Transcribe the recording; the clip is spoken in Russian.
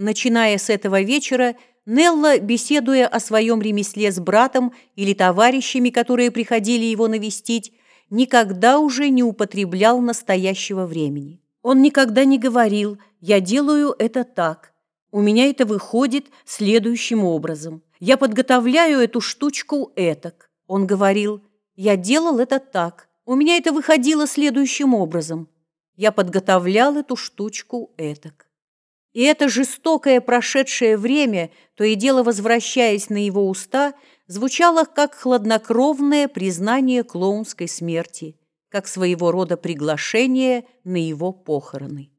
Начиная с этого вечера, Нелла, беседуя о своем ремесле с братом или товарищами, которые приходили его навестить, никогда уже не употреблял настоящего времени. Он никогда не говорил «я делаю это так», «у меня это выходит следующим образом», «я подготовляю эту штучку этак». Он говорил «я делал это так», «у меня это выходило следующим образом», «я подготовлял эту штучку этак». И это жестокое прошедшее время, то и дело возвращаясь на его уста, звучало как хладнокровное признание клоунской смерти, как своего рода приглашение на его похороны.